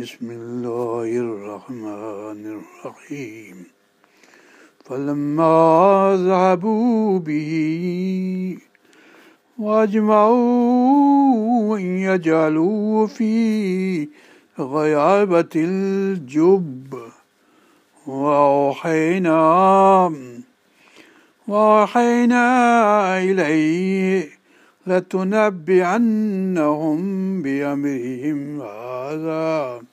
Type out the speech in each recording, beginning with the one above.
بسم الله الرحمن الرحيم. فلما ذهبوا به وأجمعوا أن يجعلوا في غيابة الجب. وأوحينا وأوحينا إليه لتنبعنهم بأمرهم هذا.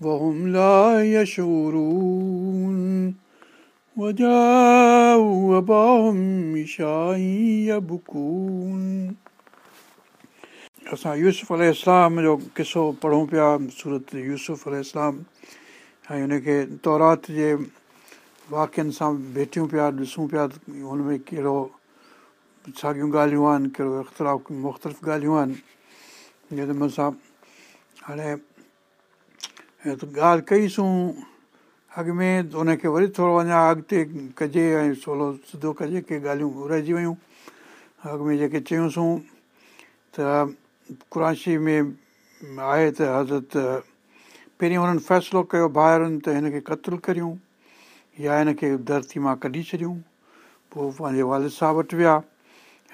وهم لا يشعرون وجاءوا أباهم عشاء يبكون असां यूसुफ अल जो किसो पढ़ूं पिया सूरत यूसुफ अल ऐं हुनखे तौरात जे वाक्यनि सां भेटियूं पिया ॾिसूं पिया हुन में कहिड़ो साॻियूं ॻाल्हियूं आहिनि कहिड़ो इख़्तिलाफ़ मुख़्तलिफ़ ॻाल्हियूं आहिनि जंहिं मूंसां हाणे ڳالهه ڪئيسون اڳ ۾ ان کي وري ٿورو اڃا اڳتي ڪجي ۽ سولو سڌو ڪجي ڪي ڳالهيون رهجي ويون. اڳ ۾ جيڪي چيونسين ته قراشي ۾ آهي ته حضرت پهرين هنن فيصلو ڪيو ٻاهرن ته هن کي قتل ڪريون يا هن کي ڌرتي مان ڪڍي ڇڏيون. پوءِ پنهنجي والد صاحب وٽ ويا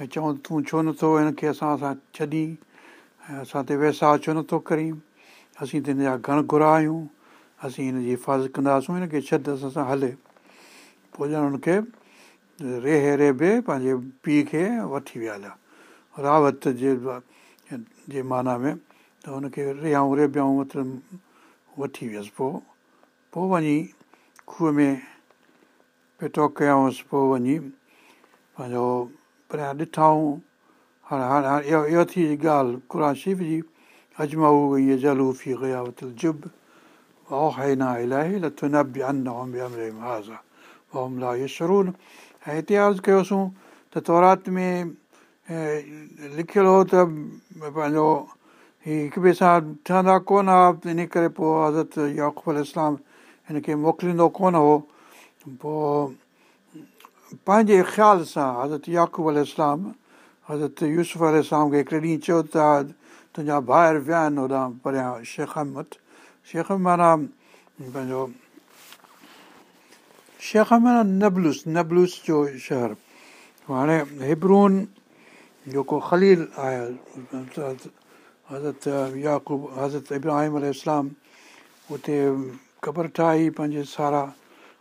۽ چئون تون ڇو نٿو هن کي اسان سان ڇڏي؟ ۽ اسان تي ويسا ڇو نٿو ڪرين اسين ته هن جا گهڻ گهرا آهيون. اسين هن جي حفاظت ڪنداسين هن کي ڇڏ اسان سان هلي. پوءِ ڄڻ هن کي ريهي ريبي پنهنجي پيءُ کي وٺي ويا هليا. راوت جي جي معنيٰ ۾ ته هن کي رهائون ريبيائون مطلب وٺي ويس. پوءِ پوءِ وڃي کوهه ۾ پيٽو ڪيائونس. پوءِ وڃي پنهنجو پريان ڏٺائون. هاڻي هاڻي هاڻي اهو اهو ٿي ڳالهه قر شو جي اجمائو ائين جلوفي گياوت جب نا الاهي لٿو نه به ان لا اهو شرون ۽ عرض ڪيوسين ته تورات ۾ لکيل هو ته پنهنجو هيءُ هڪ ٻئي سان ٺهندا ڪونه هئا ان ڪري پوءِ حضرت ياقوب اسلام هن کي موڪليندو ڪونه هو پوءِ پنهنجي خيال سان حضرت ياقوب اسلام حضرت يوسف اسلام کي هڪڙي ڏينهن چيو ته تنهنجا ٻاهر ويا آهن هوڏان پريان شيخ احمد شيخ معنيٰ پنهنجو شيخ معنيٰ نبلوس نبلوس جو شهر هاڻي هبرون جيڪو خليل آهي حضرت ياقوب حضرت ابراهيم ال اتي قبر ٺاهي پنهنجي سارا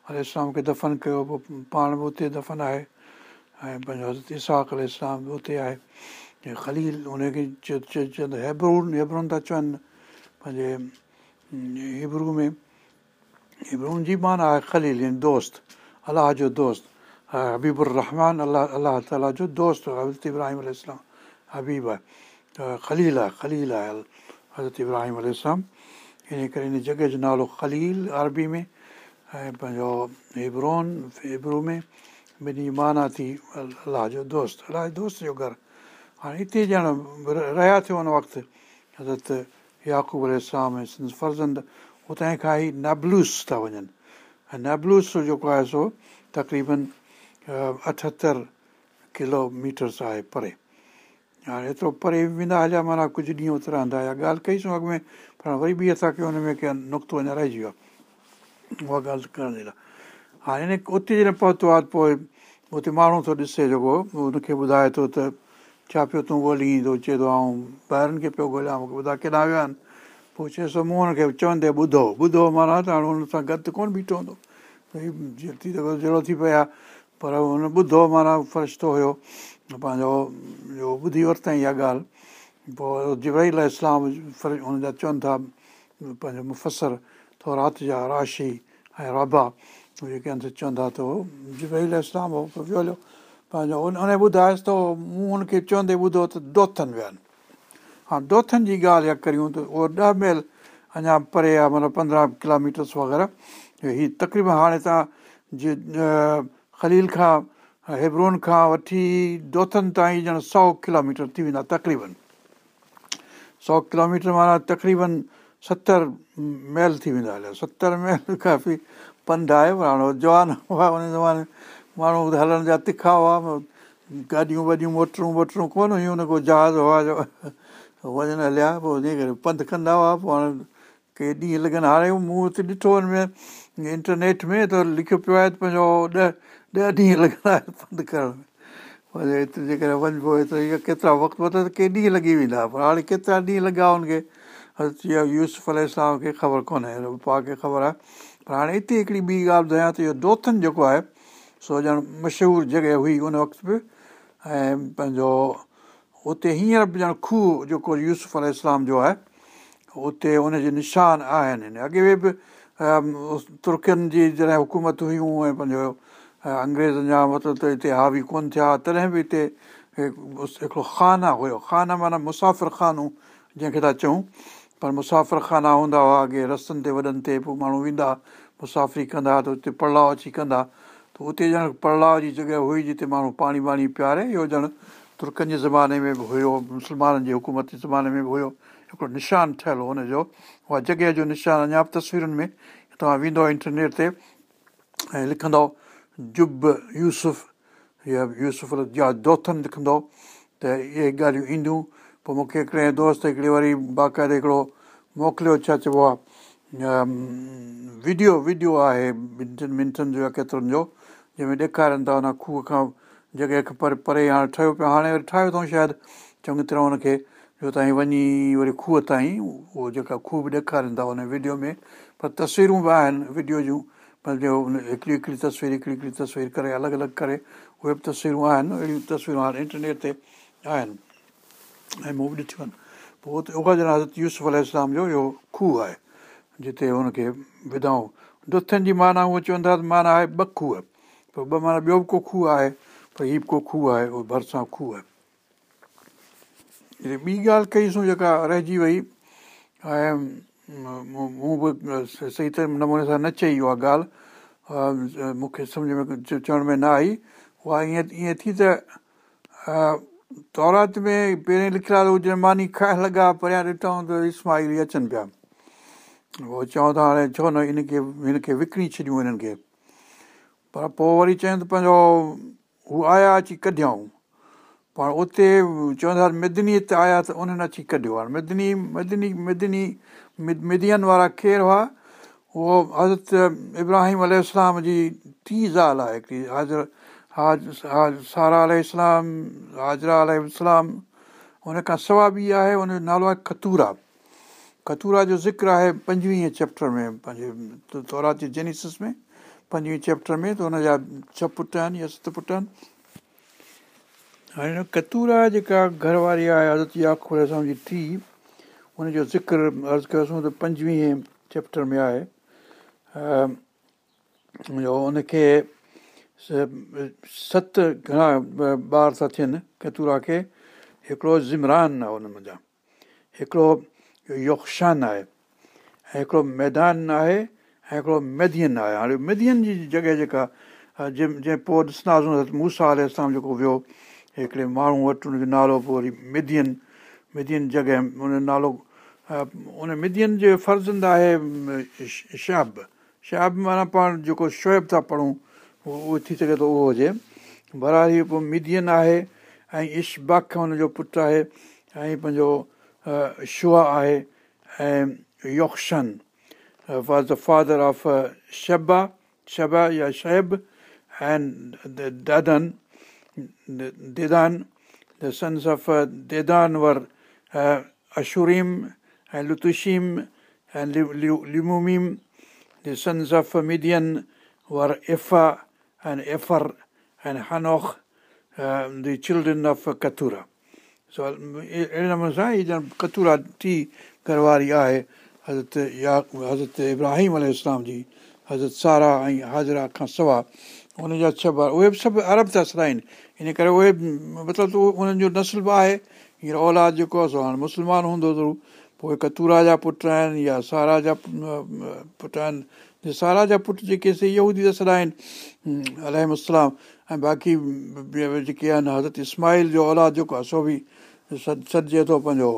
ال اسلام کي دفن ڪيو پوءِ پاڻ به اتي دفن آهي ۽ پنهنجو حضرت اساڪ ال به اتي آهي خليل هن کي چوندا هيبرون هيبرون ٿا چون پنهنجي هبرو ۾ هبرون جي معنيٰ آهي يعني دوست الله جو دوست هبيبر رحمان الله الله تالا جو دوست حضرت ابراهيم اسلام حبيب آهي ته خليل آهي خليل آهي حضرت ابراهيم ال ڪري ان جڳهه جو نالو خليل عربي ۾۽ پنهنجو هبرون هبرو ۾ ٻنهي معنيٰ ٿي الله جو دوست الله دوست جو گهر هاڻي هتي ڄڻ رهيا ٿيو هن وقت حضرت ياقوب اسلام ۽ سنڌ فرزند اتان کان ئي نبلوس ٿا وڃن ۽ نبلوس جيڪو آهي سو تقريبن اٺهتر ڪلوميٽرس آهي پري. هاڻي ايترو پري ويندا هليا معنيٰ ڪجهه ڏينهن اتي رهندا هئا ڳالهه ڪئيسين اڳ ۾ پر وري به اسان کي هن ۾ ڪنهن نقطو اڃا رهجي ويو آهي اها ڳالهه ڪرڻ جي لاءِ هاڻي هن اتي جڏهن پهتو آهي پوءِ اتي ماڻهو ٿو ڏسي جيڪو هن کي ٻڌائي ٿو ته ڇا پيو تون ڳولهيندو چئي ٿو آئون ٻاهرن کي پيو ڳولهيان مون کي ٻڌائي ڪيڏا ويا آهن پوءِ چئي ٿو مون هن کي چوندي ٻڌو ٻڌو معنيٰ ته هاڻي هن سان گت ڪونه بيٺو هوندو ڀئي ٿي جهڙو ٿي پيا پر هن ٻڌو معنيٰ فرشتو هيو پنهنجو ٻڌي ورتئين اها ڳالهه پوءِ جبرئي اسلام هن جا چون ٿا پنهنجو مفسر ٿورو رات جا راشي ۽ رابا جيڪي چوندا ته جبرئي اسلام هو ويو هليو پنهنجو ان ان ٻڌايس ته مون هن کي چوندي ٻڌو ته دوٿن ويا آهن ها دوٿن جي ڳالهه يا ڪريون ته اهو ڏهه ميل اڃا پري آهي مطلب پندرهن ڪلوميٽرس وغيره هيءَ تقريبن هاڻي توهان جي خليل کان هيبرون کان وٺي دوٿن تائين ڄڻ سؤ ڪلو ميٽر ٿي ويندا تقريبن سؤ ڪلو ميٽر معنيٰ تقريبن ستر ميل ٿي ويندا هليا ستر ميل ڪافي پنڌ آهي هاڻي جوان هئا ان زماني ماڻهو هلڻ جا تکا هئا گاڏيون واڏيون موٽرون ووٽرون ڪونه هيون نه ڪو جهاز هوا جو وڃڻ هليا پوءِ ائين ڪري پنڌ ڪندا هئا پوءِ هاڻي ڪي ڏينهن لڳن هاڻي مون هتي ڏٺو هن ۾ انٽرنيٽ ۾ ته لکيو پيو آهي ته پنهنجو ڏهه ڏهه ڏينهن لڳندا بند ڪرڻ ۾. پر هتي جيڪڏهن وڃبو ڪيترا وقت وڌ ته ڪي ڏينهن لڳي ويندا پر هاڻي ڪيترا ڏينهن لڳا هن کي يوز ڦل اسلام کي خبر ڪونهي پا کي خبر آهي. پر هاڻي هتي هڪڙي ٻي ڳالهه ٻڌايان ته اهو دوٿن جيڪو آهي سو ڄڻ مشهور جڳهه هئي ان وقت به ۽ پنهنجو اتي هينئر به ڄڻ کوهه جيڪو يوز ڦل اسلام جو آهي اتي ان جي نشان آهن اڳي به ترڪين جي جڏهن حڪومت هيون ۽ پنهنجو انگريزن جا مطلب ته هتي هاوي ڪونه ٿيا تڏهن به هتي هڪڙو کانا هيو کانا معنيٰ مسافر کانو جنهن کي ٿا چئون پر مسافر کانا هوندا هئا اڳي رستن تي وڏن تي پوءِ ماڻهو ويندا مسافري ڪندا ته هتي پڙلاو اچي ڪندا اتي ڄڻ پڙلاو جي جڳهه هئي جتي ماڻهو پاڻي واڻي پياري اهو ڄڻ ترڪن جي زماني ۾ به هيو مسلمانن جي حڪومت زماني ۾ به هيو هڪڙو نشان ٺهيل هو هن جو اها جڳهه جو نشان اڃا به تصويرن ۾ توهان ويندو انٽرنيٽ تي ۽ لکندو جب يوسف يا يوسف دوٿن لکندو ته اهي ڳالهيون اينديون پوءِ مون کي هڪڙي دوست هڪڙي وري باقائدي هڪڙو موڪليو ڇا چئبو آهي وڊيو وڊيو آهي ٻن ٽن منٽن جو يا ڪيترن جو جنهن ۾ ڏيکارن ٿا هن کوهه کان جڳهه کي پري پري هاڻي ٺهيو پيو هاڻي وري ٺاهيو اٿئون شايد. چڱي طرح هن کي جو تائين وڃي وري کوهه تائين اهو جيڪا کوهه به ڏيکارن ٿا هن وڊيو ۾. پر تصويرون به آهن وڊيو جون. پنهنجو هڪڙي هڪڙي تصوير هڪڙي هڪڙي تصوير ڪري الڳ الڳ ڪري اهي به تصويرون آهن. اهڙيون تصويرون هاڻي انٽرنيٽ تي آهن. ۽ مون به ڏٺيون آهن. پوءِ هتي اها ڄڻا حضرت يوز ال اسلام جو اهو کوهه آهي جتي هن کي وڌائون. دٿن جي معنيٰ اهو چوندا ته معنيٰ آهي ٻه کوهه پوءِ ٻه معنيٰ ٻيو به ڪو کوهه آهي پر هيءُ به ڪو کوهه آهي اهو ڀرسان کوهه آهي. ٻي ڳالهه ڪئيسون جيڪا رهجي وئي ۽ مون به صحيح طرح نموني سان نه چئي اها ڳالهه. مون کي سمجهه ۾ چوڻ ۾ نه آئي. اها ائين ائين ٿي ته تورات ۾ پهرين لکيل آهي جڏهن ماني کائڻ لڳا پريان ڏٺون ته اسمائل اچن پيا. اهو چون ٿا هاڻي ڇو نه ان کي هن کي وڪڻي ڇڏيون هنن کي پر پوءِ وري چون ته پنهنجو هو آيا اچي ڪڍيئون. پاڻ اتي چوندا مدني تي آيا ته انهن اچي ڪڍيو. هاڻي مدني مدني مدني مدين وارا ڪير هئا اهو حضرت ابراهيم ال جي ٽي زال آهي هڪڙي. حاضر هاج هاج سارا ال هاجرا الارم هن کان سوا به آهي هن جو نالو آهي کتورا کتورا جو ذڪر آهي پنجويهه چيپٽر ۾ پنهنجي توراتي جينسس ۾ پنجويهه چيپٽر ۾ ته هن جا ڇهه پٽ آهن يا ست پٽ آهن هاڻي ڪتورا جيڪا گهرواري آهي حضرت ياکور جي ٽي هن جو ذڪر عرض ڪيوسين ته پنجويهه چيپٽر ۾ آهي هن کي ست گهڻا ٻار ٿا ٿين ڪتورا کي هڪڙو زمران آهي هن منهنجا هڪڙو يوڪشان آهي ۽ هڪڙو ميدان آهي ۽ هڪڙو ميدين آهي. هاڻي ميدين جي جڳهه جيڪا جنهن جنهن پوءِ ڏسنداسين موسيٰ آل اسلام جيڪو ويو هڪڙي ماڻهو وٽ هن جو نالو پوءِ وري مدين مدين جڳهه هن جو نالو ان مدين جي فرزند آهي شاب. شاب معنيٰ پاڻ جيڪو شوئيب ٿا پڙهون اهو ٿي سگهي ٿو اهو هجي. براري پوءِ مدين آهي ۽ اشباک هن جو پٽ آهي ۽ پنهنجو شئا آهي ۽ يوڪشن was the father of Sheba Sheba या शैब ऐं Dedan Dedan the sons of Dedan were Asshurim ऐं लुतुशीम ऐं Leummim the sons of Midian were Ephah ऐं एफर ऐं Hanoch the children of Keturah सो अहिड़े नमूने सां हीअ ॼण कतूरा टी घरवारी आहे حضرت يا حضرت ابراهيم ال جي حضرت سارا ۽ هازرا کان سواءِ هن جا ڇهه ٻار اهي به سڀ ارب ٿا سدائن ان ڪري اهي مطلب ته انهن جو نسل به آهي هينئر اولاد جيڪو آهي سو هاڻي مسلمان هوندو ته پوءِ ڪتورا جا پٽ آهن يا سارا جا پٽ آهن سارا جا پٽ جيڪي يودي ته سڏا آهن الارم ۽ باقي جيڪي آهن حضرت اسمائل جو اولاد جيڪو آهي سو به سڏجي ٿو پنهنجو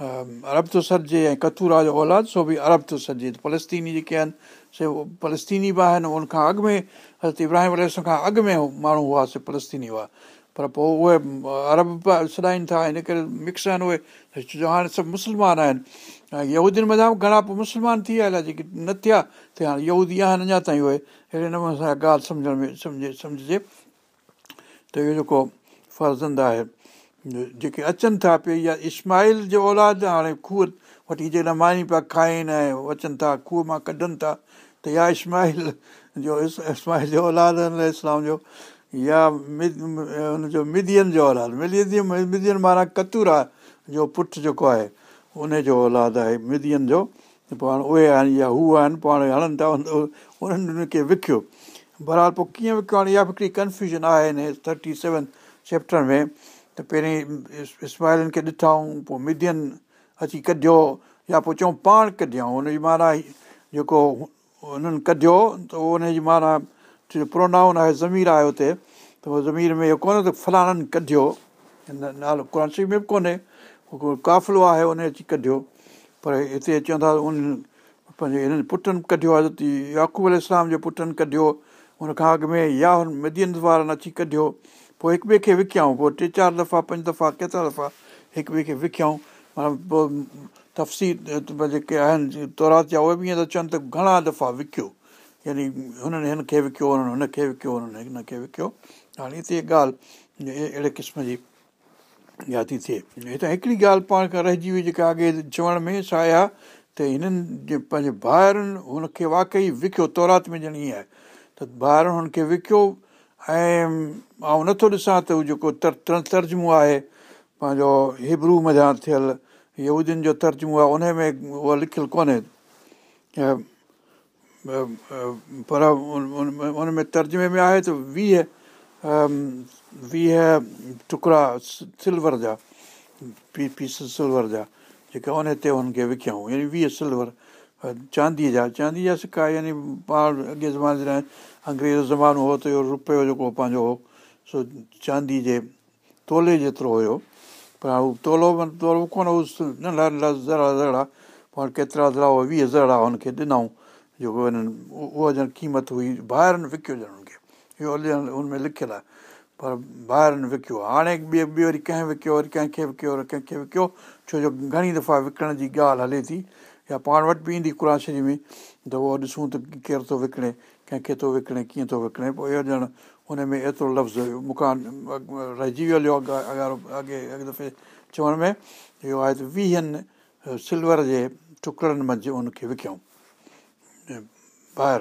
ارب ٿو سڏجي ۽ ڪتورا جو اولاد سو به ارب ٿو سڏجي فلسطيني جيڪي آهن سي فلسطيني به آهن ان کان اڳ ۾ حضرت ابراهيم کان اڳ ۾ ماڻهو هئا سي فلسطيني هئا پر پوءِ اهي ارب سڏائن ٿا ان ڪري مڪس آهن اهي جو هاڻي سڀ مسلمان آهن ۽ يهودين مٿان به گهڻا پوءِ مسلمان ٿي ويا جيڪي نه ٿيا ته هاڻي يهودي آهن اڃا تائين اهي اهڙي نموني سان ڳالهه سمجهڻ ۾ سمجهي سمجهجي ته اهو جيڪو فرزند آهي جيڪي اچن ٿا پيا اسمائل جو اولاد هاڻي کوهه وٺي جڏهن ماني پيا کائين ۽ اچن ٿا کوهه مان ڪڍن ٿا ته اها اسمائل جو اسمائل جو اولاد اسلام جو يا هن جو مدين جو اولاد مدين مدين معنيٰ ڪتورا جو پٽ جيڪو آهي ان جو اولاد آهي مدين جو پوءِ هاڻي اهي آهن يا هو آهن پوءِ هاڻي هلن ٿا انهن ان کي وڪيو برهال پوءِ ڪيئن وڪيو هاڻي اها هڪڙي ڪنفيوزن آهي هن ٿرٽي سيون چيپٽر ۾ ته پهرين اسمائلن کي ڏٺئون پوءِ مدين اچي ڪڍيو يا پوءِ چئون پاڻ ڪڍيئون. هن جي معنيٰ جيڪو هنن ڪڍيو ته اهو هن جي معنيٰ پرونائن آهي ضمير آهي هتي. ته اهو ضمير ۾ اهو ڪونهي ته فلاڻن ڪڍيو. هن نالو قر ۾ به ڪونهي. ڪافلو آهي ان اچي ڪڍيو. پر هتي چوندا ان پنهنجي هنن پٽن ڪڍيو آهي ياقوب ال اسلام جي پٽن ڪڍيو. هن کان اڳ ۾ يا هن مدين وارن اچي ڪڍيو پوءِ هڪ ٻئي کي وڪيائون پوءِ ٽي چار دفعا پنج دفعا ڪيترا دفعا هڪ ٻئي کي وڪيائون. معنيٰ پوءِ تفصيل جيڪي آهن تورات جا اهي به ائين ته چون ته گهڻا دفعا وڪيو. يعني هنن هن کي وڪيو هنن هن کي وڪيو هنن هن کي وڪيو. هاڻي هتي ڳالهه اهڙي قسم جي اها ٿي ٿئي. هتان هڪڙي ڳالهه پاڻ کان رهجي هئي جيڪا اڳي چوڻ ۾ ڇا آهي ته هنن جي پنهنجي ڀائرن هن کي واقعي وڪيو تورات ۾ ڄڻ آهي. ته ڀائرن هن کي وڪيو ۽ آئون نٿو ڏسان ته جيڪو تر ترجمو آهي پنهنجو هبرو مزا ٿيل يودين جو ترجمو آهي ان ۾ اها لکيل ڪونهي. پر ان ۾ ترجمي ۾ آهي ته ويهه ويهه ٽڪڙا سلور جا پي پيس سلور جا جيڪي ان تي هن کي وڪيائون يعني ويهه سلور چانديءَ جا چاندي جا سڪا يعني پاڻ اڳي زماني جي انگريز زمانو هو ته اهو رپيو جيڪو پنهنجو هو سو چاندي جي تولي جيترو هيو پر هو تولو تولو ڪونه هو ننڍا ننڍا ذرا ذرا پاڻ ڪيترا ذرا ويهه ذرا هن کي ڏنئون جيڪو هنن اها ڄڻ قيمت هئي ٻاهر وڪيو ڄڻ هن کي اهو هن ۾ لکيل آهي پر ٻاهر وڪيو هاڻي ٻئي ٻئي وري ڪنهن وڪيو وري ڪنهن کي وڪيو وري ڪنهن کي وڪيو ڇو جو گهڻي دفعا وڪڻڻ جي ڳالهه هلي ٿي يا پاڻ وٽ به ايندي قر شريف ۾ ته اهو ڏسون ته ڪير ٿو وڪڻي ڪنهن کي ٿو وڪڻي ڪيئن ٿو وڪڻي؟ پوءِ اهو ڄڻ هن ۾ ايترو لفظ هيو مون کان رهجي ويو اڳي اڳي دفعي چوڻ ۾ اهو آهي ته ويهن سلور جي ٽڪڙن منجهه هن کي وڪيئون ٻاهر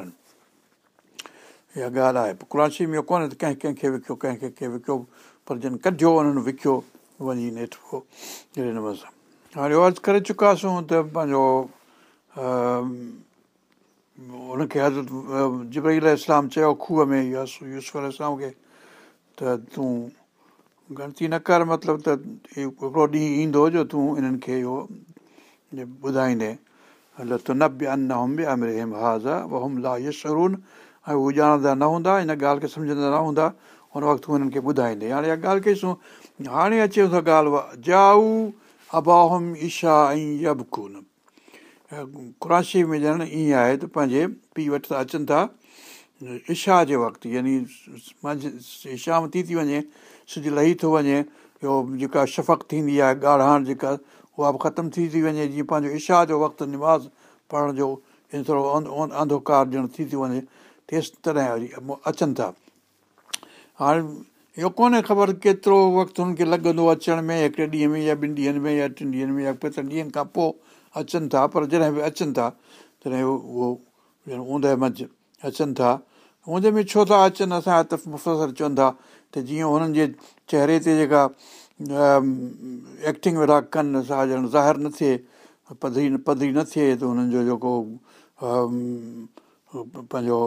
اها ڳالهه آهي قر شريف ۾ ڪونهي ته ڪنهن ڪنهن کي وڪيو ڪنهن ڪنهن کي وڪيو پر جن ڪڍيو انهن وڪيو وڃي نيٺ پوءِ اهڙي نموني سان. هاڻي عرض ڪري چڪاسين ته پنهنجو هن کي حضرت جبريل اسلام چيو کوهه ۾ يوز اسلام کي ته تون گڻتي نه ڪر مطلب ته هڪڙو ڏينهن ايندو جو تون انهن کي اهو ٻڌائيندي هل ته نه به ان هم به امر هم هازا هم لا يشرون ۽ هو ڄاڻندا نه هوندا هن ڳالهه کي سمجهندا نه هوندا هن وقت تون هنن کي ٻڌائيندي هاڻي اها ڳالهه ڪئيسون هاڻي اچي ٿو ڳالهه جائو اباهم ايشا ۽ يبڪون قراشي ۾ ڄڻ ائين آهي ته پنهنجي پيءُ وٽ ٿا اچن ٿا اشا جي وقت يعني شام ٿي ٿي وڃي سج لهي ٿو وڃي اهو جيڪا شفق ٿيندي آهي ڳاڙهاڻ جيڪا اها به ختم ٿي ٿي وڃي جيئن پنهنجو اشا جو وقت نماز پڙهڻ جو ٿورو انڌوڪار ڄڻ ٿي ٿي وڃي تيس تڏهن وري اچن ٿا. هاڻي اهو ڪونهي خبر ڪيترو وقت هن کي لڳندو اچڻ ۾ هڪڙي ڏينهن ۾ يا ٻن ڏينهن ۾ يا ٽن ڏينهن ۾ يا پنجن ڏينهن کان پوءِ اچن ٿا پر جڏهن به اچن ٿا تڏهن اهو ڄڻ اوندهه منجهه اچن ٿا. اوندهه ۾ ڇو ٿا اچن؟ اسان ته مفسر چون ٿا ته جيئن هنن جي چهري تي جيڪا ايڪٽنگ ويٺا ڪن اسان ڄڻ ظاهر نه ٿئي پڌري پڌري نه ٿئي ته هنن جو جيڪو پنهنجو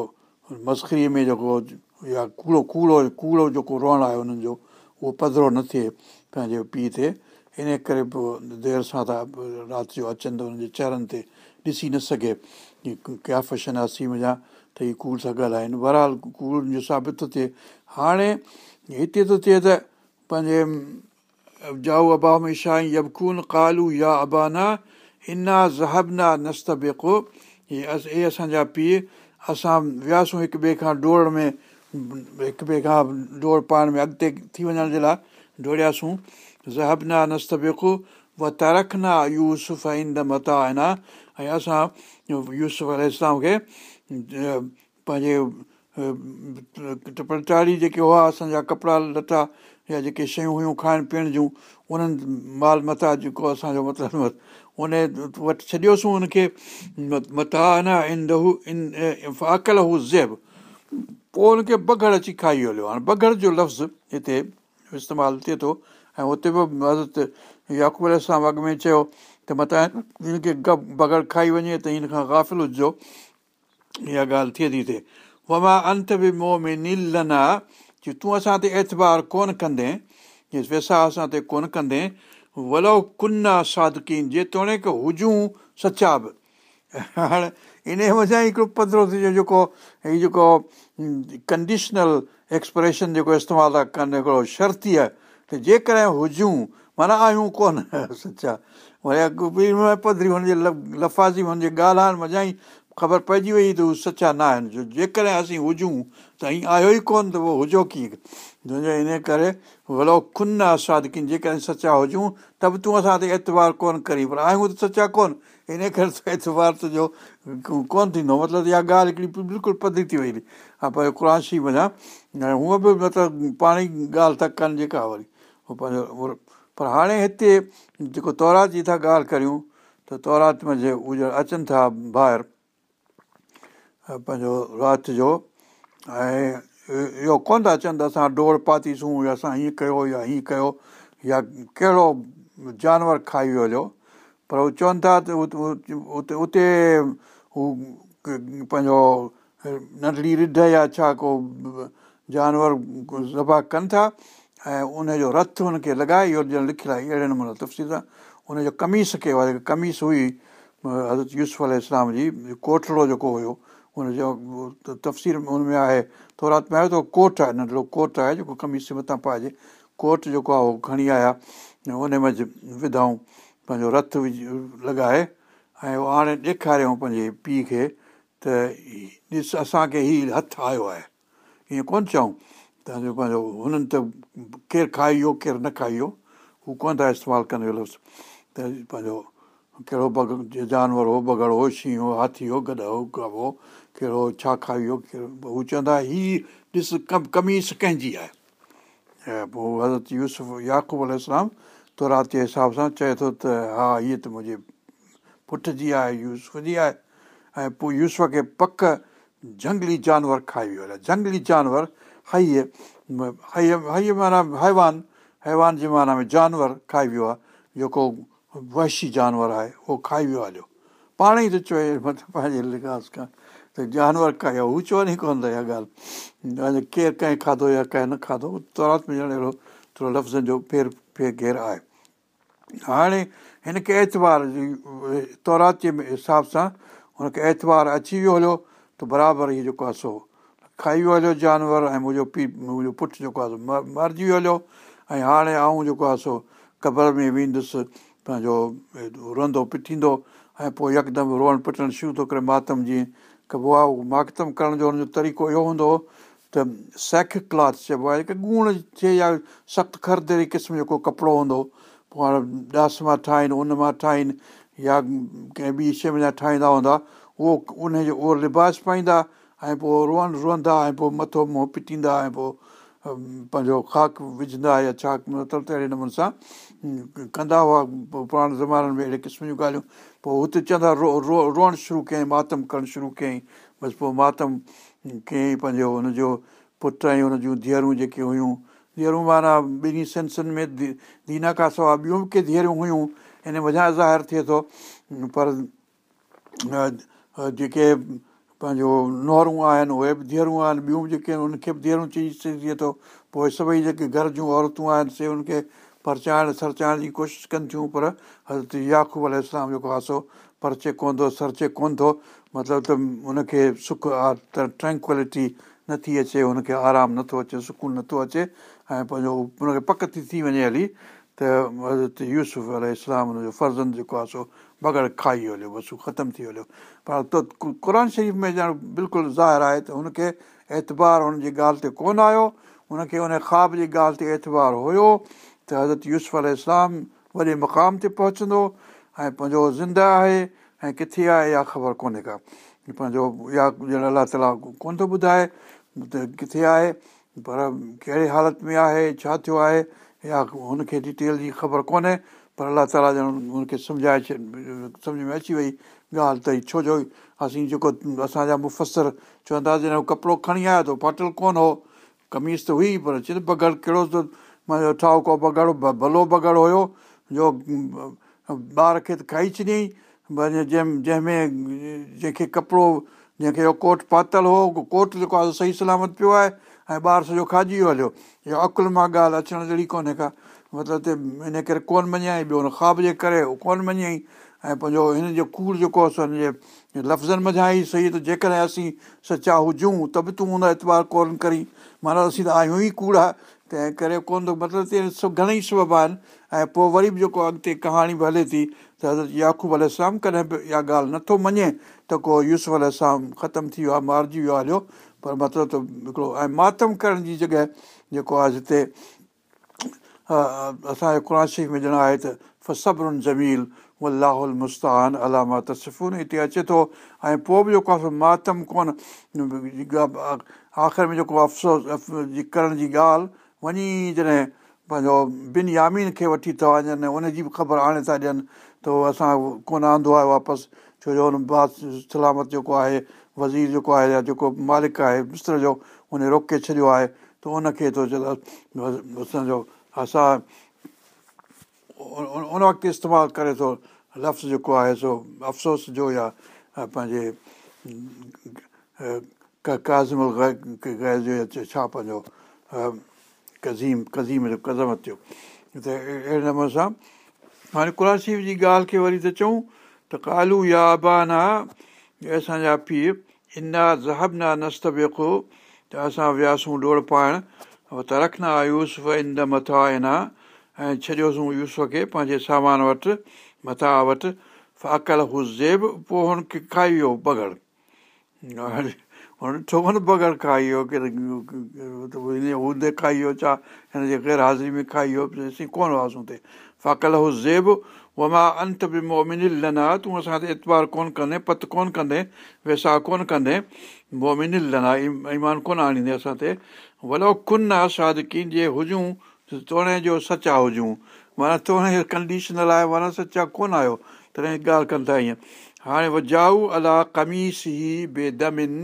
مسڪريءَ ۾ جيڪو يا ڪوڙو ڪوڙو ڪوڙو جيڪو روئڻ آهي هنن جو اهو پڌرو نه ٿئي پنهنجي پيءُ تي ان ڪري پوءِ دير سان ٿا رات جو اچن ته هنن جي چهرن تي ڏسي نه سگهي ڪيا فشناسي وڃان ته هيءَ ڪوڙ سان ڳالهائين بهرحال ڪوڙ جو ثابت ٿو ٿئي هاڻي هتي ٿو ٿئي ته پنهنجي جائو ابا ۾ شاهي يبڪون ڪالو يا ابانا انا زهبنا نستبيڪو هيءَ اهي اسان جا پيءُ اسان وياسين هڪ ٻئي کان ڊوڙ ۾ هڪ ٻئي کان ڊوڙ پائڻ ۾ اڳتي ٿي وڃڻ جي لاءِ ڊوڙياسين زهبنا نست بيکو و ترکنا يوسف ايند متا آهن ۽ اسان يوسف اسلام کي پنهنجي پٽاڙي جيڪي هئا اسان جا ڪپڙا لٽا يا جيڪي شيون هيون کائڻ پيئڻ جون انهن مال متا جيڪو اسان جو مطلب ان وٽ ڇڏيوسين هن کي متا ان عقل هو زيب پوءِ هن کي بگڙ اچي کائي هليو هاڻي بگڙ جو لفظ هتي استعمال ٿئي ٿو ۽ هتي به حضرت ياڪوب سان اڳ ۾ چيو ته متا هن کي بگڙ کائي وڃي ته هن کان گافل هججو اها ڳالهه ٿئي ٿي ٿئي وما انت به موهه ۾ نيل نه آهي تون اسان تي اعتبار ڪونه ڪندي ويسا اسان تي ڪونه ڪندي. ولو ڪن سادڪين جيتوڻيڪ هجون سچا به. هاڻي ان وجهه هڪڙو پڌرو ٿي ويو جيڪو هيءُ جيڪو ڪنڊيشنل ايڪسپريشن جيڪو استعمال ٿا ڪن هڪڙو شرتي آهي ته جيڪڏهن هجون معنيٰ آهيون ڪونه سچا وري پڌري هن جي لفازي هن جي ڳالهائڻ مزا ئي خبر پئجي وئي ته هو سچا نه آهن. جو جيڪڏهن اسين هجون ته هيئن آيو ئي ڪونه ته پوءِ هجو ڪيئن؟ ان ڪري ڀلو کن آهي سادڪن جيڪڏهن سچا هجون ته به تون اسان تي اعتبار ڪونه ڪري. پر آهيون ته سچا ڪونه. ان ڪري ته اعتبار تنهنجو ڪونه ٿيندو. مطلب اها ڳالهه هڪڙي بلڪل پڌي ٿي وئي. ها پر قر شي وڃان هونئن به مطلب پاڻ ئي ڳالهه ٿا ڪن جيڪا وري اهو پنهنجو پر هاڻي هتي جيڪو تورات جي ٿا ڳالهه ڪريون ته تورات ۾ جي اهي اچن ٿا ٻاهر پنهنجو رات جو ۽ اهو ڪونه ٿا اچن ته اسان ڊوڙ پاتيسون يا اسان هيئن ڪيو يا هيئن ڪيو يا ڪهڙو جانور کائي ويو هليو. پر هو چون ٿا ته اتي اتي هو پنهنجو ننڍڙي رڍ يا ڇا ڪو جانور زبا ڪن ٿا ۽ ان جو رٿ هن کي لڳائي اهو ڄڻ لکيل آهي اهڙي نموني تفصيل سان ان جو ڪميس کي جيڪا ڪميس هئي حضرت يوز اسلام جي ڪوٺڙو جيڪو هيو هن جو تفصيل هن ۾ آهي ٿورا ۾ آهي ته ڪوٽ آهي ننڍڙو ڪوٽ آهي جيڪو ڪميس مٿان پائجي ڪوٽ جيڪو آهي اهو کڻي آيا ان ۾ وڌئون پنهنجو رٿ وجهه لڳائي ۽ اهو هاڻي ڏيکاريئون پنهنجي پيءُ کي ته ڏس اسان کي هيءُ هٿ آيو آهي ائين ڪونه چئون توهان جو پنهنجو هنن ته ڪير کائي ويو ڪير نه کائي ويو هو ڪونه ٿا استعمال ڪندو ته پنهنجو ڪهڙو بگ جانور هو بگڙ هو شينهن هو هاٿي هو گڏ هو هو ڪهڙو ڇا کائي ويو ڪهڙو هو چوندا هيءَ ڏس ڪم ڪميس ڪنهن جي آهي ۽ پوءِ حضرت يوسف ياقوب اسلام تورات جي حساب سان چئي ٿو ته ها هيءَ ته منهنجي پٽ جي آهي يوسف جي آهي ۽ پوءِ يوسف کي پڪ جهنگلي جانور کائي ويو آهي جهنگلي جانور هئيءَ هئيءَ هئيءَ معنيٰ حيوان حيوان جي معنيٰ ۾ جانور کائي ويو آهي جيڪو وحشي جانور آهي اهو کائي ويو هليو پاڻ ئي ته چئي مطلب پنهنجي لحاظ کان ته جانور کايو هو چون ئي ڪونه ٿا اها ڳالهه ڪير ڪنهن کاڌو يا ڪنهن نه کاڌو تورات ۾ ڄڻ اهڙو ٿورو لفظن جو ڦير ڦير گهير آهي هاڻي هن کي ايتوار تورات جي حساب سان هن کي ايتوار اچي ويو هليو ته برابر اهو جيڪو آهي سو کائي ويو هليو جانور ۽ منهنجو پيءُ منهنجو پٽ جيڪو آهي مرجي ويو هليو ۽ هاڻي آئون جيڪو آهي سو قبر ۾ ويندس پنهنجو رهندو پٽيندو ۽ پوءِ يڪدم روئڻ پٽڻ شروع ٿو ڪري ماتم جيئن. ڪبو آهي اهو ماتم ڪرڻ جو هن جو طريقو اهو هوندو هو ته سيک ڪلاٿ چئبو آهي ڪه ڳوڻ ٿئي يا سخت کرديري قسم جيڪو ڪپڙو هوندو پوءِ هاڻي ڏاس مان ٺاهين ان مان ٺاهين يا ڪنهن ٻي شيءِ ۾ ٺاهيندا هوندا اهو ان جو اهو لباس پائيندا ۽ پوءِ روئڻ روئندا ۽ پوءِ مٿو منهن پٽيندا ۽ پوءِ پنهنجو خاڪ وجهندا يا ڇا مطلب ته اهڙي نموني سان ڪندا هئا پراڻي زمانن ۾ اهڙي قسم جون ڳالهيون پوءِ هتي چوندا رو رو روئڻ شروع ڪيئين ماتم ڪرڻ شروع ڪيئين بس پوءِ ماتم ڪيئين پنهنجو هن جو پٽ ۽ هن جون ڌيئرون جيڪي هيون ڌيئرون معنيٰ ٻنهي سينسن ۾ دينا کان سواءِ ٻيون به ڪي ڌيئرون هيون هن وجهه ظاهر ٿئي ٿو پر جيڪي پنهنجو نوهرون آهن اهي به ڌيئرون آهن ٻيون به جيڪي آهن ان کي به ڌيئرون چئي ٿئي ٿو. پوءِ سڀئي جيڪي گهر جون عورتون آهن سي ان کي پرچائڻ سرچائڻ جي ڪوشش ڪن ٿيون پر حضرت ياقوب ال جيڪو آهي سو پرچي ڪونه ٿو سرچي ڪونه ٿو. مطلب ته هن کي سک ٽرينڪولٽي نٿي اچي هن کي آرام نٿو اچي سڪون نٿو اچي. ۽ پنهنجو هن کي پڪ ٿي ٿي وڃي هلي ته حضرت يوسف ال اسلام هن جو فرضن جيڪو آهي سو بغير کائي هليو بس ختم ٿي هليو پر قر شريف ۾ ڄڻ بلڪل ظاهر آهي ته هن کي اعتبار هن جي ڳالهه تي ڪونه آيو هن کي ان خواب جي ڳالهه تي اعتبار هيو ته حضرت يوسف اسلام وڏي مقام تي پهچندو ۽ پنهنجو زنده آهي ۽ ڪٿي آهي اها خبر ڪونهي ڪا پنهنجو اها ڄڻ الله تالا ڪونه ٿو ٻڌائي ته ڪٿي آهي پر ڪهڙي حالت ۾ آهي ڇا ٿيو آهي يا هن کي ڊيٽيل جي خبر ڪونهي پر الله تالا ڄڻ هن کي سمجهائي ڇڏ سمجهه ۾ اچي وئي ڳالهه ته ڇو جو اسين جيڪو اسان جا مفسر چوندا جڏهن هو ڪپڙو کڻي آيو ته ڦاٽل ڪونه هو قميص ته هئي پر چئي بغير ڪهڙو ته مان ٺاهو ڪو بغير ڀلو بغير هيو جو ٻار کي ته کائي ڇڏيئين جنهن جنهن ۾ جنهن کي ڪپڙو جنهن کي اهو ڪوٽ پاتل هو ڪوٽ جيڪو آهي صحيح سلامت پيو آهي ۽ ٻار سڄو کائجي ويو هليو. اها عقل مان ڳالهه اچڻ جهڙي ڪونهي ڪا. مطلب ته ان ڪري ڪونه مڃيئي ٻيو هن خواب جي ڪري ڪونه مڃيئي. ۽ پنهنجو هن جو ڪوڙ جيڪو آهي هن جي لفظن ئي صحيح ته جيڪڏهن اسين سچا هجون ته به تون هن اعتبار ڪونه ڪري. معنيٰ اسين ته آهيون ئي ڪوڙا تنهن ڪري ڪونه ٿو مطلب ته گهڻيئي سبب آهن. ۽ پوءِ وري به جيڪو اڳتي ڪهاڻي به هلي ٿي ته حضرت ياقوب الارم ڪڏهن به اها ڳالهه نٿو مڃي ته ڪو يوز الارم ختم ٿي ويو آهي مارجي ويو آهي هليو پر مطلب ته هڪڙو ۽ ماتم ڪرڻ جي جڳهه جيڪو آهي جتي اسان جي قر شريف ۾ ڄڻ آهي ته فسبرن زميل اها مستان الاما تسفون هتي اچي ٿو ۽ پوءِ به جيڪو آهي ماتم ڪونه آخر ۾ جيڪو افسوس جي ڪرڻ جي ڳالهه وڃي جڏهن پنهنجو ٻن يامين کي وٺي ٿا وڃن ان جي به خبر آڻي ٿا ڏين ته اهو اسان ڪونه آندو آهي واپس ڇو جو هن باس سلامت جيڪو آهي وزير جيڪو آهي يا جيڪو مالڪ آهي مسر جو ان روڪي ڇڏيو آهي. ته ان کي اسان ان وقت استعمال ڪري ٿو لفظ جيڪو آهي سو افسوس جو يا پنهنجي ڪاظم جو يا ڇا پنهنجو ڪزيم ڪزيم جو ڪزمت جو ته اهڙي نموني سان هاڻي قر جي ڳالهه کي وري ته چئون ته ڪالو يا ابانا اسان جا پيءُ انا زهب نا ته اسان وياسين ڊوڙ پائڻ. ته رکنا يوسف ان مٿان انا ۽ ڇڏيوسين يوسف کي پنهنجي سامان وٽ مٿان وٽ. فاڪل هو زيب پوءِ هن کي کائي ويو بغڙ. هن ڪونه بغير کائي ويو ڪه هوندي کائي ويو ڇا؟ هن جي غير حاضري ۾ کائي ويو اسين ڪونه هئاسين هتي. فاڪل هو زيب اهو مان انت به مومنل لنا تون اسان تي اعتبار ڪونه ڪندي پت ڪونه ڪندي ويسا ڪونه ڪندي مومنل لنا ايمان ڪونه آڻيندي اسان تي ولو ڪن آهي سادڪين جي هجون توڙي جو سچا هجون. معنيٰ توڙي ڪنڊيشنل آهي معنيٰ سچا ڪونه آهيو تڏهن ڳالهه ڪن ٿا ائين هاڻي وجائو الا ڪميس ئي بيدمن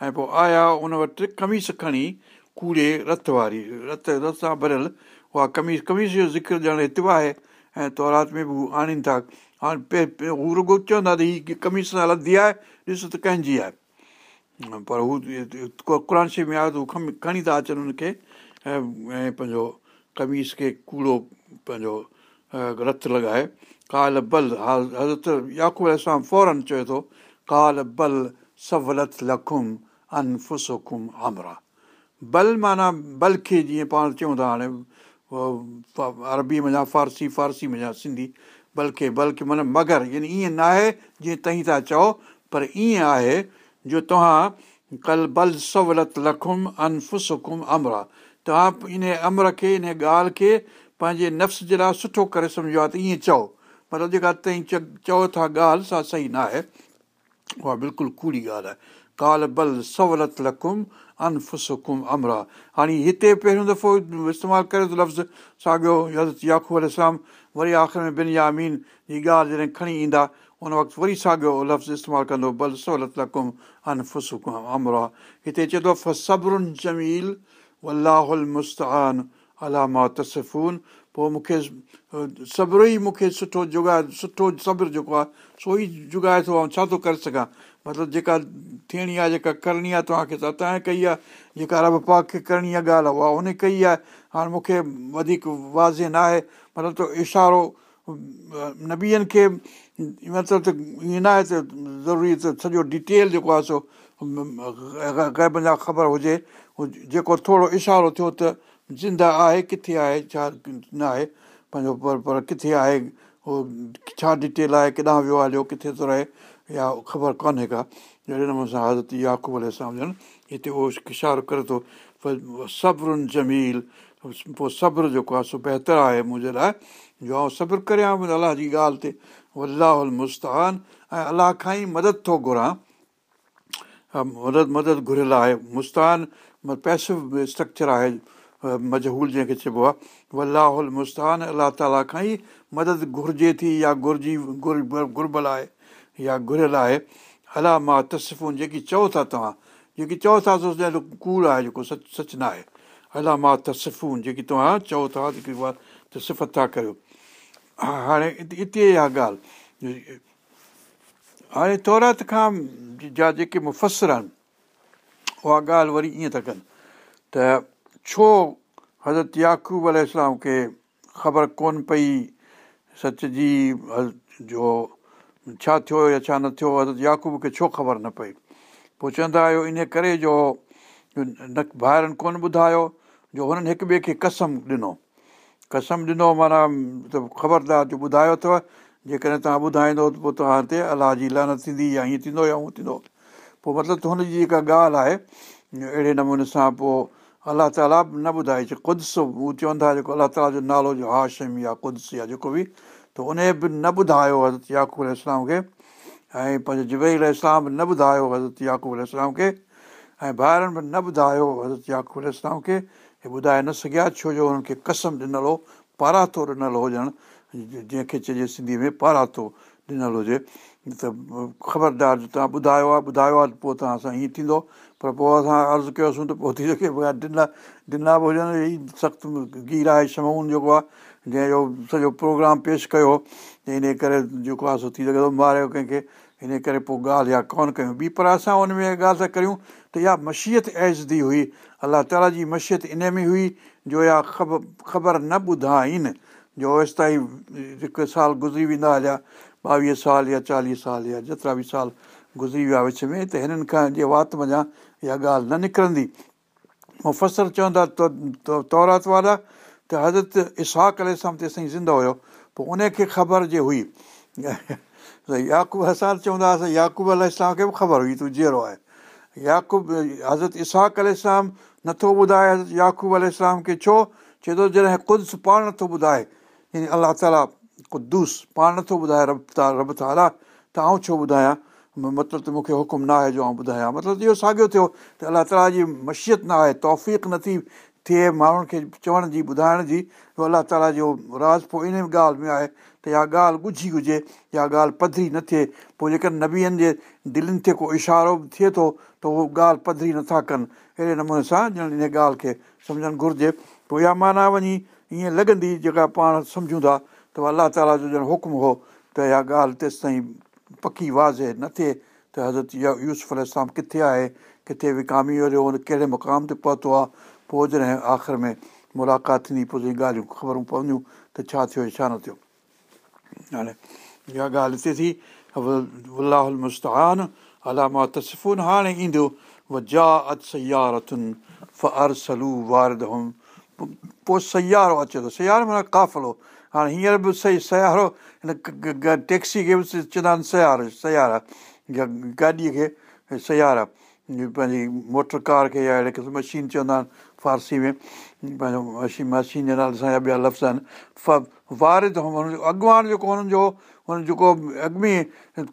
۽ پوءِ آيا ان وٽ ڪميس کڻي ڪوڙي رت واري رت رت سان ڀريل. اها ڪميس ڪميس جو ذڪر ڄڻ هتي آهي ۽ تورات ۾ به هو آڻين ٿا هاڻي هو رڳو چوندا ته هيءَ ڪميس سان لڌي آهي ڏس ته ڪنهن جي آهي پر هو قر شريف ۾ آهي ته هو کڻي ٿا اچن هن کي ۽ پنهنجو ڪميس کي ڪوڙو پنهنجو رت لڳائي ڪال بل حضرت ياڪوب اسان فورن چئي ٿو ڪال بل سولت لکم انفسم آمرا بل معنيٰ بل کي جيئن پاڻ چئون ٿا هاڻي عربي مڃان فارسي فارسي مڃان سنڌي بلڪه بلڪه معنيٰ مگر يعني ائين نه آهي جيئن توهين ٿا چئو پر ائين آهي جو توهان ڪل بل سولت لکم انفسم امرا. توهان ان امر کي ان ڳالهه کي پنهنجي نفس جي لاءِ سٺو ڪري سمجهو آهي ته ائين چئو. مطلب جيڪا توهين چئو ٿا ڳالهه سا صحيح نه آهي اها بلڪل ڪوڙي ڳالهه آهي. ڪال بل سولت لکم انفسم امرا هاڻي هتي پهريون دفعو استعمال ڪري ٿو لفظ ساڳيو حضرت ياڪوب الارم وري آخر ۾ بن يامين جي ڳالهه جڏهن کڻي ايندا ان وقت وري ساڳيو لفظ استعمال ڪندو بل سولت لڪم انفسم امرا هتي چئي ٿو فسبرن جميل ولاهل مستان الاما تسفون پوءِ مون کي صبر ئي مون کي سٺو جگائي سٺو صبر جيڪو آهي سو ئي جگائي ٿو ۽ ڇا ٿو ڪري سگهان مطلب جيڪا ٿيڻي آهي جيڪا ڪرڻي آهي توهان کي ته ڪئي آهي. جيڪا رب پاڪ کي ڪرڻي آهي ڳالهه آهي اها ان ڪئي آهي. هاڻي مون کي وڌيڪ وازي نه آهي مطلب ته اشارو نبيئن کي مطلب ته ائين نه آهي ته ضروري ته سڄو ڊيٽيل جيڪو آهي سو جا خبر هجي. جيڪو ٿورو اشارو ٿيو ته زنده آهي ڪٿي آهي ڇا نه آهي پنهنجو پر پر ڪٿي آهي اهو ڇا ڊيٽيل آهي ڪيڏانهن ويو هليو ڪٿي ٿو رهي يا خبر ڪونهي ڪا؟ اهڙي نموني سان حضرت ياقوب ال جن هتي اهو اشارو ڪري ٿو سبرن جميل. پوءِ صبر جيڪو آهي سو بهتر آهي منهنجي لاءِ. جو آئون صبر ڪريان الله جي ڳالهه تي. الله مستان. ۽ الله کان ئي مدد ٿو گهران. مدد مدد گهريل آهي. مستان پيسو اسٽرڪچر آهي مجهول جنهن کي چئبو آهي. ولاهل مستان الله تالا کان ئي مدد گهرجي ٿي يا گهرجي گهر گهربل آهي يا گهريل آهي الا مان تسفون جيڪي چئو ٿا توهان جيڪي چئو ٿا سو ڪوڙ آهي جيڪو سچ سچ نه آهي الا مان تسفون جيڪي توهان چئو ٿا جيڪي اها ته صفت ٿا ڪريو. هاڻي هتي اها ڳالهه. هاڻي تورات کان جا جيڪي مفسر آهن اها ڳالهه وري ائين ٿا ڪن. ته ڇو حضرت ياقوب ال کي خبر ڪونه پئي سچ جي جو ڇا ٿيو يا ڇا نه ٿيو حضرت ياقوب کي ڇو خبر نه پئي پوءِ چوندا آهيو ان ڪري جو نه ٻاهرن ڪونه ٻڌايو جو هنن هڪ ٻئي کي قسم ڏنو قسم ڏنو معنيٰ ته خبردار جو ٻڌايو اٿو جيڪڏهن توهان ٻڌائيندو ته پوءِ توهان هتي الله جي لعنت ٿيندي يا هيئن ٿيندو يا هونئن ٿيندو پوءِ مطلب ته هن جي جيڪا ڳالهه آهي اهڙي نموني سان پوءِ الله تالا نه ٻڌائي قدس هو چوندا جيڪو الله تالا جو نالو جو هاشم يا قدس يا جيڪو به ته ان به نه ٻڌايو حضرت ياقوب اسلام کي ۽ پنهنجو اسلام به نه ٻڌايو حضرت ياقوب اسلام کي ۽ ٻاهرن به نه ٻڌايو حضرت ياقوب اسلام کي هي ٻڌائي نه سگهيا ڇو جو هنن کي قسم ڏنل هو پاراتو ڏنل هجن جنهن کي چئجي سنڌي ۾ پاراتو ڏنل هجي ته خبردار توهان ٻڌايو آهي ٻڌايو آهي پوءِ توهان سان هيئن ٿيندو پر پوءِ اسان عرض ڪيوسين ته پوءِ ٿي سگهي ڏنا ڏنا به هجن سخت گير آهي شمون جيڪو آهي جنهن جو سڄو پروگرام پيش ڪيو ته ان ڪري جيڪو آهي سو ٿي سگهي ٿو ماريو ڪنهن کي ان ڪري پوءِ ڳالهه اها ڪونه ڪيون ٻي پر اسان هن ۾ ڳالهه ٿا ڪريون ته اها مشييت ايزدي هئي الله تالا جي مشييت ان ۾ هئي جو اها خبر خبر نه ٻڌائين جو هيس تائين هڪ سال گذري ويندا هليا ٻاويهه سال يا چاليهه سال يا جيترا به سال گذري ويا وچ ۾ ته هنن کان جي وات وڃان اها ڳالهه نه نڪرندي مفسر چوندا تورات وارا ته حضرت اساڪ ال سان تيستائين زندو هيو پوءِ ان کي خبر جي هئي. ياقوب اسان چوندا هئاسين ياقوب ال کي به خبر هئي تون جهڙو آهي. ياقوب حضرت اساڪ ال نٿو ٻڌائي حضرت ياقوب ال کي ڇو؟ چئي ٿو جڏهن خود پاڻ نٿو ٻڌائي يعني الله تالا قدس پاڻ نٿو ٻڌائي رب تالا رب تالا ته آئون ڇو ٻڌايان؟ مطلب ته مون کي حڪم نه آهي جو آئون ٻڌايان. مطلب اهو ساڳيو ٿيو ته الله تالا جي مشيت نه آهي توف نٿي ٿئي ماڻهن کي چوڻ جي ٻڌائڻ جي الله تالا جو راز پوءِ ان ڳالهه ۾ آهي ته اها ڳالهه ڳجهي هجي اها ڳالهه پڌري نه ٿئي. پوءِ جيڪڏهن نبيئن جي دلن تي ڪو اشارو به ٿئي ٿو ته اهو ڳالهه پڌري نٿا ڪن. اهڙي نموني سان ڄڻ ان ڳالهه کي سمجهڻ گهرجي. پوءِ اها معنيٰ وڃي ائين لڳندي جيڪا پاڻ سمجهون ٿا ته الله تالا جو ڄڻ حڪم هو ته اها ڳالهه تيس تائين پڪي وازي نه ٿئي. ته حضرت اها يوز اسلام ڪٿي آهي؟ ڪٿي وڪامي ويو هن ڪهڙي مقام تي پهتو آهي پوءِ جڏهن آخر ۾ ملاقات ٿيندي پوءِ ڳالهيون خبرون پونديون ته ڇا ٿيو ڇا نه ٿيو هاڻي اها ڳالهه هتي ٿي الله مستان الاما تسفون هاڻي ايندو پوءِ سيارو اچي ٿو سيارو معنيٰ ڪافلو هاڻي هينئر به صحيح سيارو هن ٽيڪسي کي به چوندا آهن سيار سيارا گاڏيءَ کي سيارا پنهنجي موٽر ڪار کي يا اهڙي قسم مشين چوندا آهن فارسي ۾ پنهنجو مشين مشين جي نالي سان ٻيا لفظ آهن. ف وارد هن جو اڳواڻ جيڪو هنن جو هن جيڪو اڳ ۾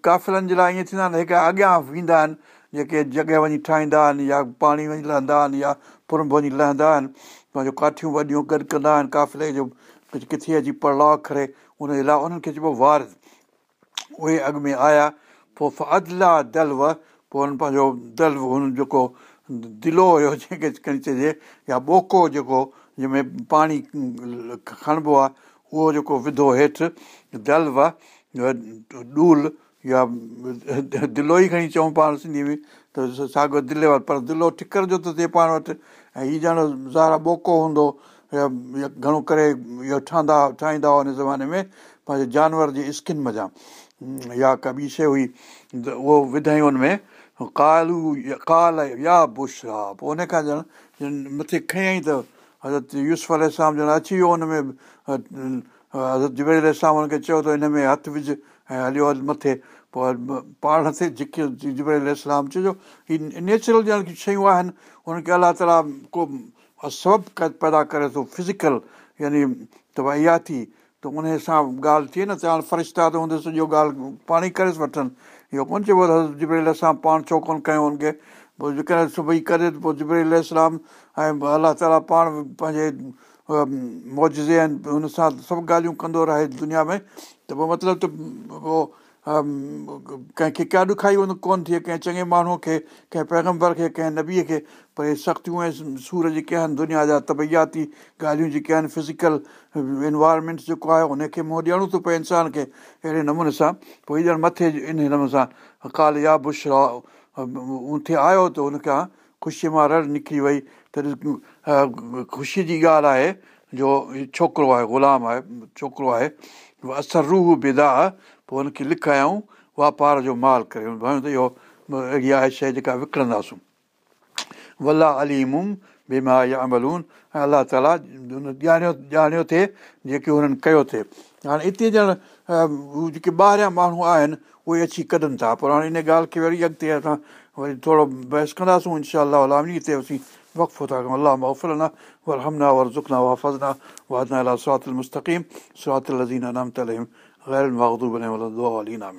ڪافلن جي لاءِ ائين ٿيندا آهن هڪ اڳيان ويندا آهن جيڪي جڳهه وڃي ٺاهيندا آهن يا پاڻي وڃي لهندا آهن يا پرب وڃي لهندا آهن پنهنجو ڪاٺيون وڏيون گڏ ڪندا آهن ڪافلي جو ڪٿي اچي پڙلاءُ ڪري ان جي لاءِ انهن کي چئبو وارد. اهي اڳ ۾ آيا پوءِ ادلا دلو پوءِ هنن پنهنجو دل هن جيڪو دلو هيو جنهن کي کڻي چئجي يا ٻوڪو جيڪو جنهن ۾ پاڻي کڻبو آهي اهو جيڪو وڌو هيٺ دلو ڏول يا دلو ئي کڻي چئون پاڻ سنڌي ته ساڳيو دلي وٽ پر دلو ٺڪر جو ٿو ٿئي پاڻ وٽ ۽ هيءَ ڄڻ زارا ٻوڪو هوندو يا گهڻو ڪري اهو ٺهندا ٺاهيندا هئا هن زماني ۾ پنهنجي جانور جي اسڪن مزا. يا ڪا ٻي شيءِ هئي اهو وڌايون هن ۾ ڪالو ڪال يا بش ها پوءِ ان کان ڄڻ مٿي کيئين ته حضرت يوز يوسف ڄڻ اچي ويو هن ۾ حضرت جبير اسلام هن کي چيو ته هن ۾ هٿ وجهه ۽ هليو هل مٿي پوءِ پاڻ نٿي جهڪي جبير اسلام چئجو هيءَ نيچرل ڄڻ شيون آهن هن کي الله تالا ڪو سبب پيدا ڪري ٿو فزيڪل يعني ته ڀئي اها ٿي ته ان سان ڳالهه ٿئي نه ته هاڻي فرشتا ته هوندس اهو ڳالهه پاڻ ئي ڪري وٺن اهو ڪونه چئبو جبريل اسان پاڻ ڇو ڪونه ڪيون هن کي؟ پوءِ جيڪڏهن صبح ڪري ته پوءِ اسلام ۽ الله تالا پاڻ پنهنجي موجي آهن هن سان سڀ ڳالهيون ڪندو رهي دنيا ۾ ته پوءِ مطلب ته پوءِ ڪنهن کي ڪا ڏکائي ڪونه ٿئي ڪنهن چڱي ماڻهوءَ کي ڪنهن پيگمبر کي ڪنهن نبيءَ کي پر اهي سختيون ۽ سور جيڪي آهن دنيا جا تبيياتي ڳالهيون جيڪي آهن فزيڪل انوايرمينٽ جيڪو آهي ان کي منهن ڏيڻو ٿو پئي انسان کي اهڙي نموني سان. پوءِ ڄڻ مٿي ان نموني سان ڪال يا بشرا اتي آيو ته هن کان خوشيءَ مان رڙ نڪري وئي. ته خوشيءَ جي ڳالهه آهي جو ڇوڪرو آهي غلام آهي ڇوڪرو آهي اثر روهه بيدا پوءِ هن کي لکايون واپار جو مال ڪري. ته اهو آهي شيءِ جيڪا وڪڻنداسون. ولا اليمم بيما يا املون ۽ الله تالا ڄاڻيو ڄاڻيو ٿئي جيڪي هنن ڪيو ٿئي هاڻي هتي ڄڻ جيڪي ٻاهريان ماڻهو آهن اهي اچي ڪڍن ٿا. پر هاڻي ان ڳالهه کي وري اڳتي اسان وري ٿورو بحث ڪنداسون انشا هتي اسين وقفو ٿا ڪيون. الله مفلنا ور همنا ور زخنا وافزنا وادنا الا صراط مستقيم صراط لزينا نام तलहिम ग़ैर मग़दूब दुआ अलीना